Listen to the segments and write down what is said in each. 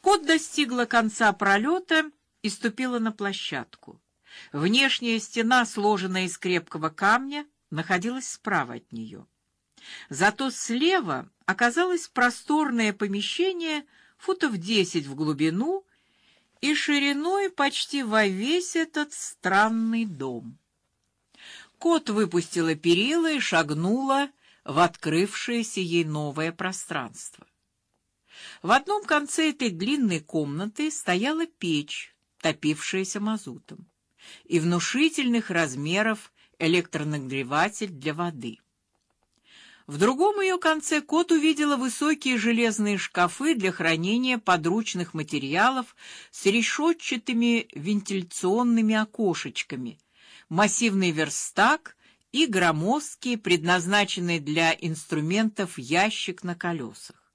Кот достигла конца пролета и ступила на площадку. Внешняя стена, сложенная из крепкого камня, находилась справа от нее. Зато слева оказалось просторное помещение футов десять в глубину и шириной почти во весь этот странный дом. Кот выпустила перила и шагнула в открывшееся ей новое пространство. В одном конце этой длинной комнаты стояла печь, топившаяся мазутом, и внушительных размеров электронагреватель для воды. В другом ее конце кот увидела высокие железные шкафы для хранения подручных материалов с решетчатыми вентиляционными окошечками, массивный верстак и громоздкий, предназначенный для инструментов ящик на колесах.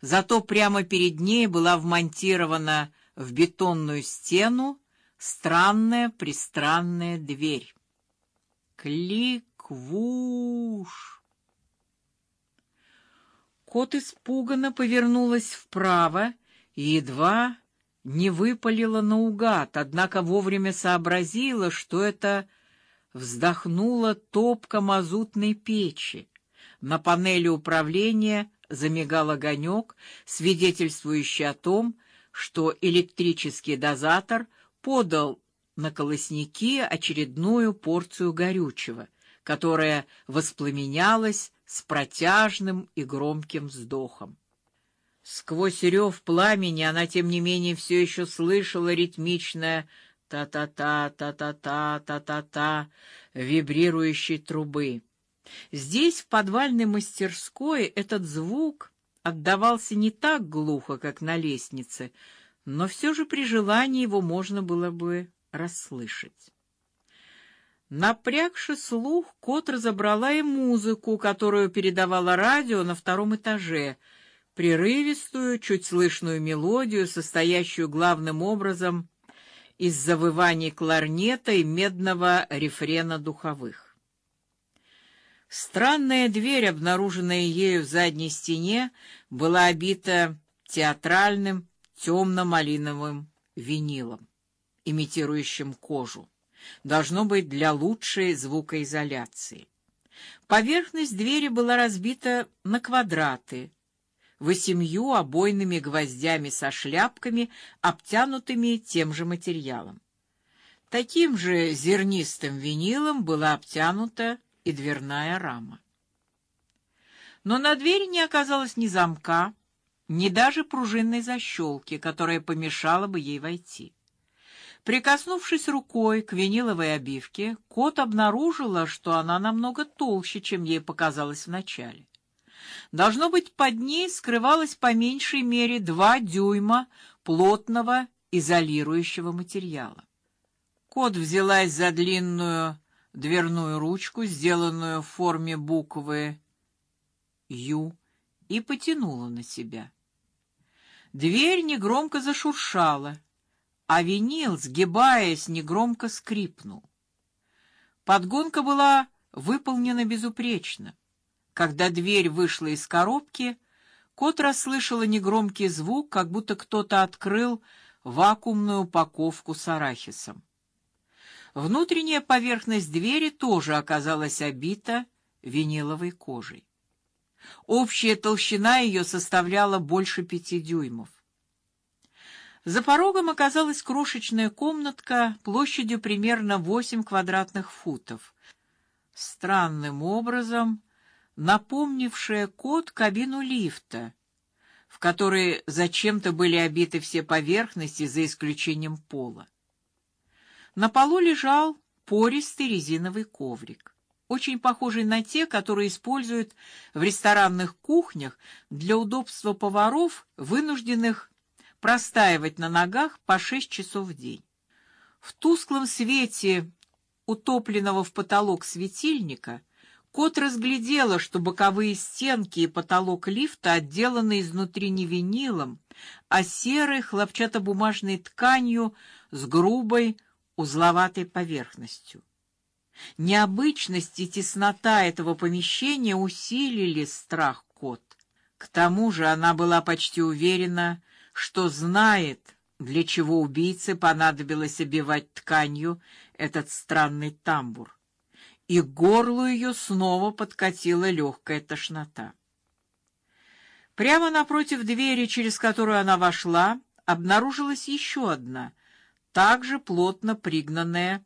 Зато прямо перед ней была вмонтирована в бетонную стену странная пристранная дверь. Клик-вуш! Кот испуганно повернулась вправо и едва не выпалила наугад, однако вовремя сообразила, что это вздохнула топка мазутной печи. На панели управления замигал огонек, свидетельствующий о том, что электрический дозатор подал на колосники очередную порцию горючего, которая воспламенялась с протяжным и громким вздохом. Сквозь рев пламени она тем не менее все еще слышала ритмичное та-та-та, та-та-та, та-та-та вибрирующей трубы. Здесь, в подвальной мастерской, этот звук отдавался не так глухо, как на лестнице, но все же при желании его можно было бы расслышать. Напрягши слух, кот разобрала и музыку, которую передавало радио на втором этаже, прерывистую, чуть слышную мелодию, состоящую главным образом из завываний кларнета и медного рефрена духовых. Странная дверь, обнаруженная ею в задней стене, была обита театральным темно-малиновым винилом, имитирующим кожу. Должно быть для лучшей звукоизоляции. Поверхность двери была разбита на квадраты, восемью обойными гвоздями со шляпками, обтянутыми тем же материалом. Таким же зернистым винилом была обтянута и дверная рама. Но на двери не оказалось ни замка, ни даже пружинной защелки, которая помешала бы ей войти. Прикоснувшись рукой к виниловой обивке, кот обнаружила, что она намного толще, чем ей показалось вначале. Должно быть, под ней скрывалось по меньшей мере два дюйма плотного изолирующего материала. Кот взялась за длинную дверную ручку, сделанную в форме буквы «Ю», и потянула на себя. Дверь негромко зашуршала, а винил, сгибаясь, негромко скрипнул. Подгонка была выполнена безупречно. Когда дверь вышла из коробки, кот расслышала негромкий звук, как будто кто-то открыл вакуумную упаковку с арахисом. Внутренняя поверхность двери тоже оказалась обита виниловой кожей. Общая толщина ее составляла больше пяти дюймов. За порогом оказалась крошечная комнатка площадью примерно восемь квадратных футов, странным образом напомнившая код кабину лифта, в которой зачем-то были обиты все поверхности за исключением пола. На полу лежал пористый резиновый коврик, очень похожий на те, которые используют в ресторанных кухнях для удобства поваров, вынужденных простаивать на ногах по шесть часов в день. В тусклом свете утопленного в потолок светильника кот разглядела, что боковые стенки и потолок лифта отделаны изнутри не винилом, а серой хлопчатобумажной тканью с грубой узловатой поверхностью. Необычность и теснота этого помещения усилили страх кот. К тому же она была почти уверена, что знает, для чего убийце понадобилось обивать тканью этот странный тамбур. И горлу ее снова подкатила легкая тошнота. Прямо напротив двери, через которую она вошла, обнаружилась еще одна, также плотно пригнанная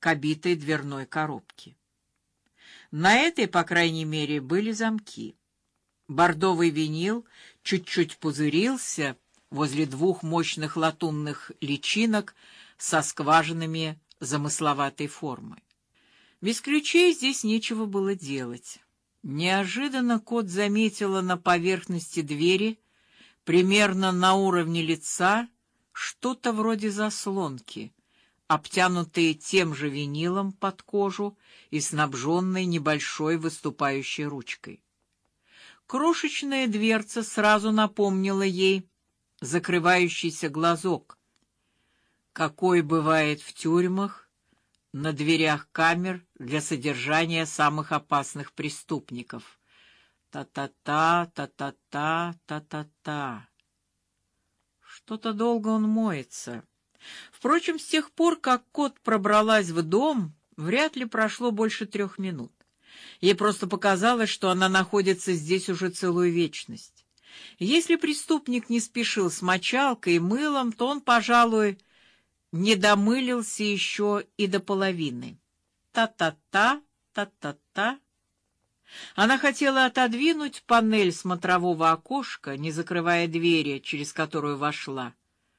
к обитой дверной коробке. На этой, по крайней мере, были замки. Бордовый винил чуть-чуть пузырился возле двух мощных латунных личинок со скважинами замысловатой формы. Без ключей здесь нечего было делать. Неожиданно кот заметила на поверхности двери, примерно на уровне лица, что-то вроде заслонки, обтянутые тем же винилом под кожу и снабженной небольшой выступающей ручкой. Крошечная дверца сразу напомнила ей закрывающийся глазок, какой бывает в тюрьмах на дверях камер для содержания самых опасных преступников. Та-та-та, та-та-та, та-та-та. Что-то долго он моется. Впрочем, с тех пор, как кот пробралась в дом, вряд ли прошло больше трех минут. Ей просто показалось, что она находится здесь уже целую вечность. Если преступник не спешил с мочалкой и мылом, то он, пожалуй, не домылился еще и до половины. Та-та-та, та-та-та. Она хотела отодвинуть панель смотрового окошка, не закрывая двери, через которую вошла.